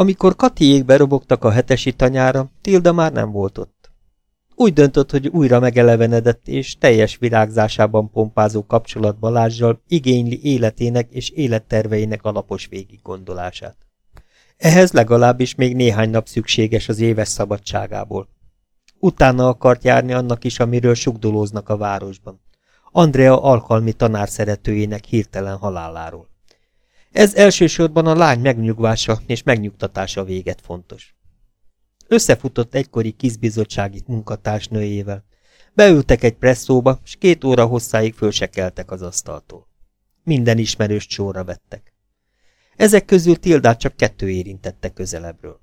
Amikor Katiék berobogtak a hetesi tanyára, Tilda már nem volt ott. Úgy döntött, hogy újra megelevenedett és teljes virágzásában pompázó kapcsolat Balázsjal igényli életének és életterveinek alapos végiggondolását. Ehhez legalábbis még néhány nap szükséges az éves szabadságából. Utána akart járni annak is, amiről sugdolóznak a városban. Andrea alkalmi tanár szeretőjének hirtelen haláláról. Ez elsősorban a lány megnyugvása és megnyugtatása véget fontos. Összefutott egykori kizbizottsági munkatársnőjével. Beültek egy presszóba, és két óra hosszáig fölsekeltek az asztaltól. Minden ismerős csóra vettek. Ezek közül Tildát csak kettő érintette közelebbről.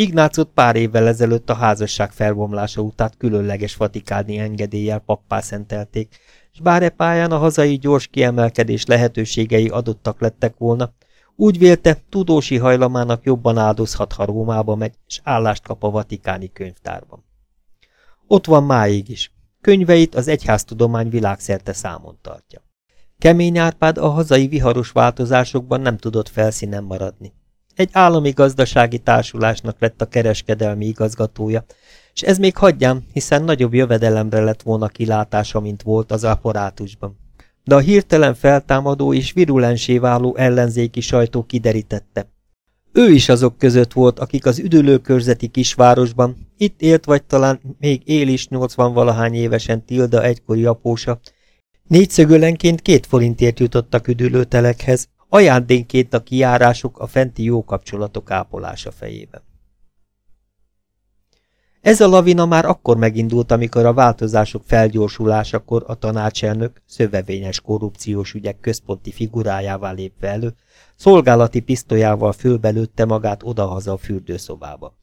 Ignácot pár évvel ezelőtt a házasság felbomlása után különleges vatikáni engedéllyel pappá szentelték, és bár e pályán a hazai gyors kiemelkedés lehetőségei adottak lettek volna, úgy vélte, tudósi hajlamának jobban áldozhat, ha Rómába megy, és állást kap a vatikáni könyvtárban. Ott van máig is. Könyveit az egyháztudomány világszerte számon tartja. Kemény Árpád a hazai viharos változásokban nem tudott felszínen maradni. Egy állami gazdasági társulásnak lett a kereskedelmi igazgatója, és ez még hagyjám, hiszen nagyobb jövedelemre lett volna kilátása, mint volt az apparátusban. De a hirtelen feltámadó és virulensé váló ellenzéki sajtó kiderítette. Ő is azok között volt, akik az üdülőkörzeti kisvárosban, itt élt vagy talán még él is 80-valahány évesen Tilda egykori apósa, négyszögölenként két forintért jutottak üdülőtelekhez, ajándénként a kijárások a fenti jó kapcsolatok ápolása fejében. Ez a lavina már akkor megindult, amikor a változások felgyorsulásakor a tanácselnök, szövevényes korrupciós ügyek központi figurájává lépve elő, szolgálati pisztolyával fölbelőtte magát odahaza a fürdőszobába.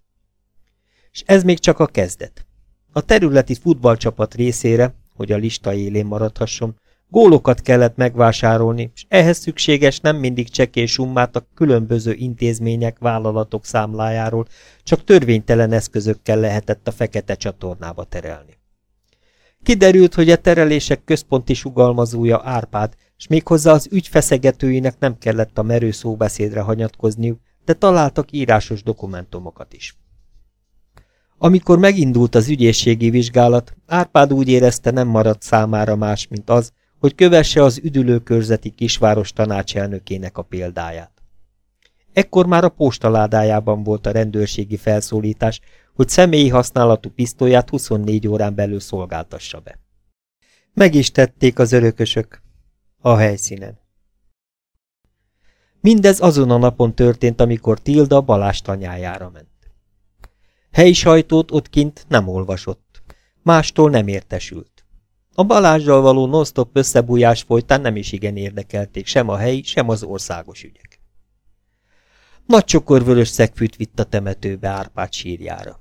És ez még csak a kezdet. A területi futballcsapat részére, hogy a lista élén maradhasson, Gólokat kellett megvásárolni, és ehhez szükséges nem mindig csekély a különböző intézmények, vállalatok számlájáról, csak törvénytelen eszközökkel lehetett a fekete csatornába terelni. Kiderült, hogy a terelések központi sugalmazója Árpád, és méghozzá az ügyfeszegetőinek nem kellett a merő szóbeszédre hanyatkozniuk, de találtak írásos dokumentumokat is. Amikor megindult az ügyészségi vizsgálat, Árpád úgy érezte nem maradt számára más, mint az, hogy kövesse az üdülőkörzeti kisváros tanácselnökének a példáját. Ekkor már a postaládájában volt a rendőrségi felszólítás, hogy személyi használatú pisztolyát 24 órán belül szolgáltassa be. Meg is tették az örökösök a helyszínen. Mindez azon a napon történt, amikor Tilda Balázs tanyájára ment. Helyi sajtót ott kint nem olvasott, mástól nem értesült. A Balázsral való non-stop összebújás folytán nem is igen érdekelték sem a helyi, sem az országos ügyek. Nagy csokorvörös szegfűt vitt a temetőbe Árpád sírjára.